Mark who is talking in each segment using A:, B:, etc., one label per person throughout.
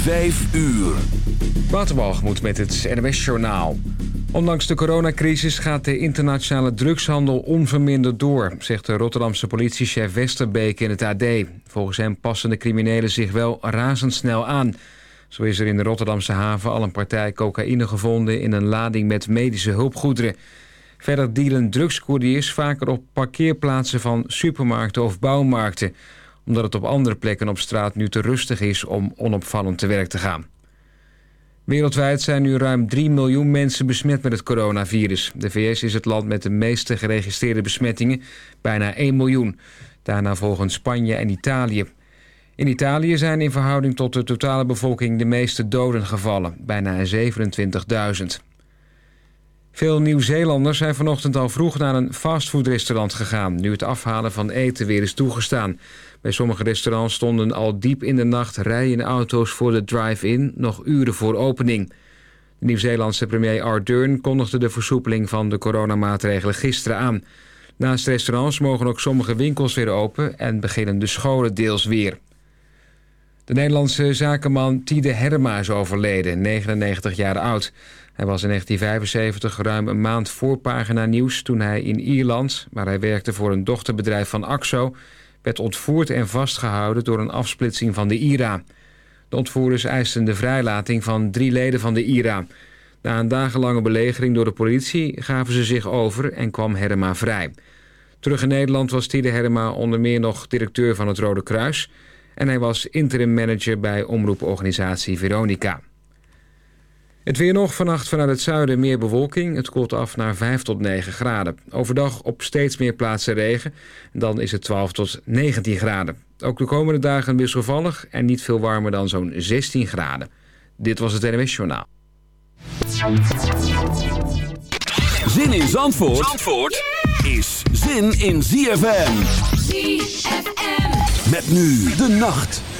A: Vijf uur.
B: Waterbalgemoed met het NWS Journaal. Ondanks de coronacrisis gaat de internationale drugshandel onverminderd door... zegt de Rotterdamse politiechef Westerbeek in het AD. Volgens hem passen de criminelen zich wel razendsnel aan. Zo is er in de Rotterdamse haven al een partij cocaïne gevonden... in een lading met medische hulpgoederen. Verder dealen drugscouriers vaker op parkeerplaatsen van supermarkten of bouwmarkten omdat het op andere plekken op straat nu te rustig is om onopvallend te werk te gaan. Wereldwijd zijn nu ruim 3 miljoen mensen besmet met het coronavirus. De VS is het land met de meeste geregistreerde besmettingen, bijna 1 miljoen. Daarna volgen Spanje en Italië. In Italië zijn in verhouding tot de totale bevolking de meeste doden gevallen, bijna 27.000. Veel Nieuw-Zeelanders zijn vanochtend al vroeg naar een fastfoodrestaurant gegaan... nu het afhalen van eten weer is toegestaan. Bij sommige restaurants stonden al diep in de nacht rijen auto's voor de drive-in, nog uren voor opening. De Nieuw-Zeelandse premier Ardern kondigde de versoepeling van de coronamaatregelen gisteren aan. Naast restaurants mogen ook sommige winkels weer open en beginnen de scholen deels weer. De Nederlandse zakenman Tide Herma is overleden, 99 jaar oud. Hij was in 1975 ruim een maand voor pagina nieuws toen hij in Ierland, waar hij werkte voor een dochterbedrijf van AXO, werd ontvoerd en vastgehouden door een afsplitsing van de IRA. De ontvoerders eisten de vrijlating van drie leden van de IRA. Na een dagenlange belegering door de politie gaven ze zich over en kwam Herma vrij. Terug in Nederland was Tide Herma onder meer nog directeur van het Rode Kruis... en hij was interim manager bij omroeporganisatie Veronica. Het weer nog, vannacht vanuit het zuiden meer bewolking. Het koelt af naar 5 tot 9 graden. Overdag op steeds meer plaatsen regen. Dan is het 12 tot 19 graden. Ook de komende dagen wisselvallig en niet veel warmer dan zo'n 16 graden. Dit was het NWS Journaal.
A: Zin in Zandvoort, Zandvoort is zin in ZFM. ZFM. Met nu de nacht.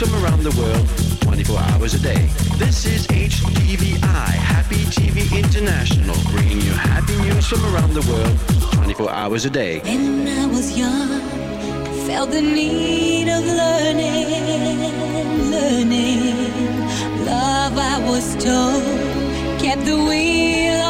C: from around the world, 24 hours a day. This is HTVI, Happy TV International, bringing you
D: happy
C: news from around the world, 24 hours a day. When I was young, felt
E: the need of learning, learning. Love, I was told, kept the wheel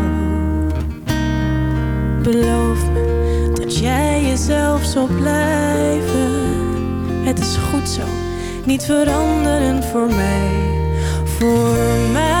F: Beloof me dat jij jezelf zal blijven. Het is goed zo, niet veranderen voor mij. Voor mij.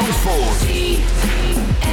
A: Zandvoort.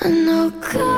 G: I
C: know God.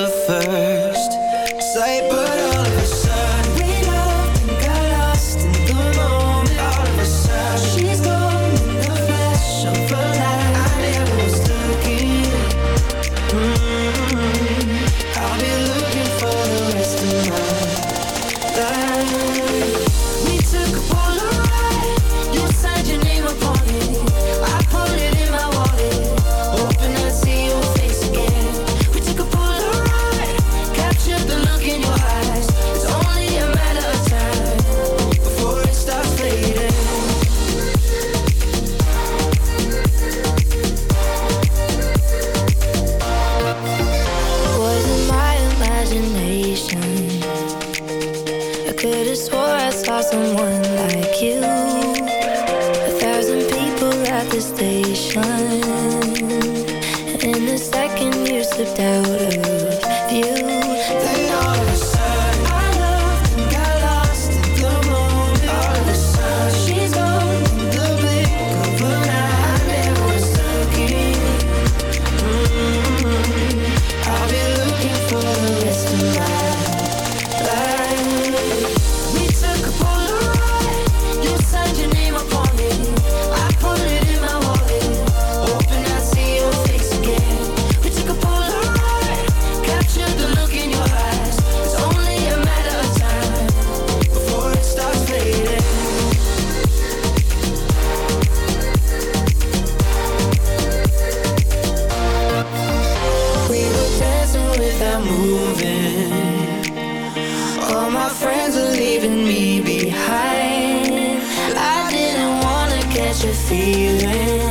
H: feeling.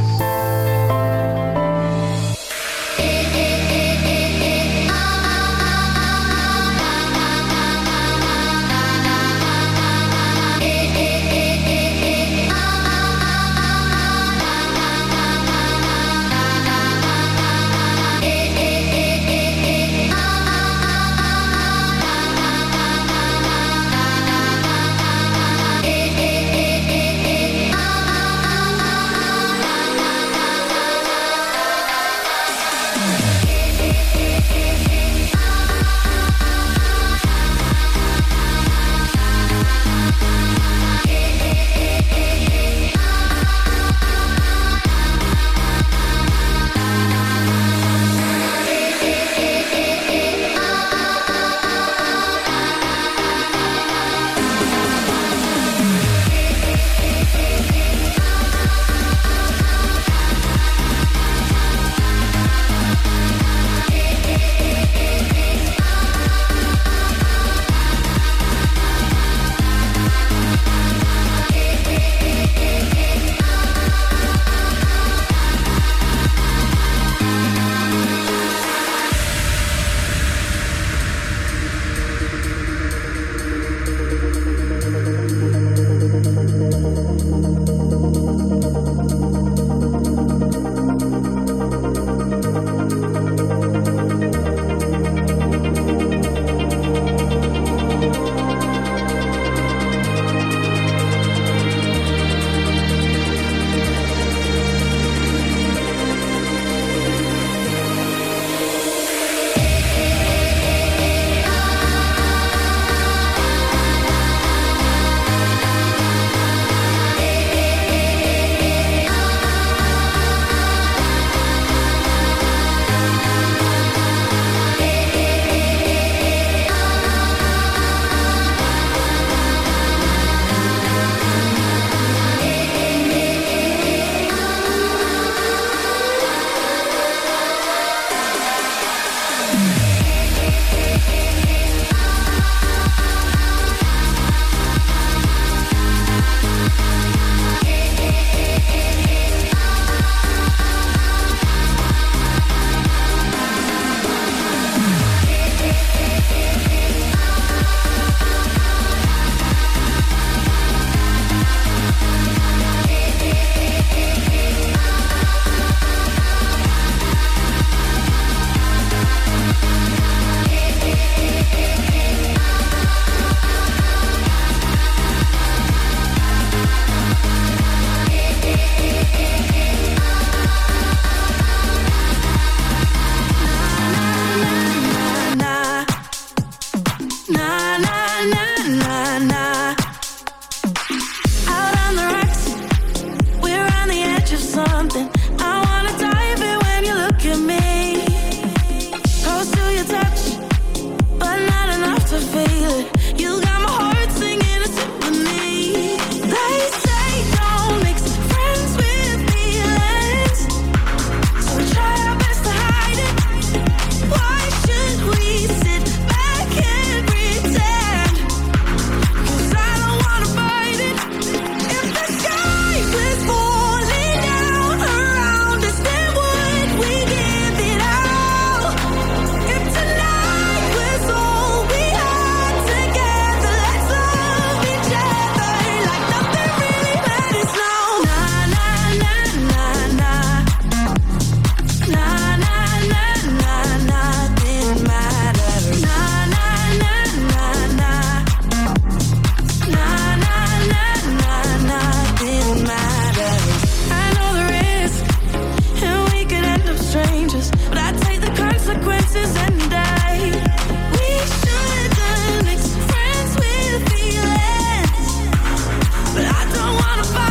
I: Spotify.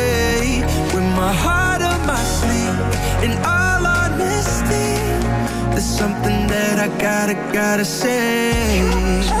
F: I gotta, gotta say.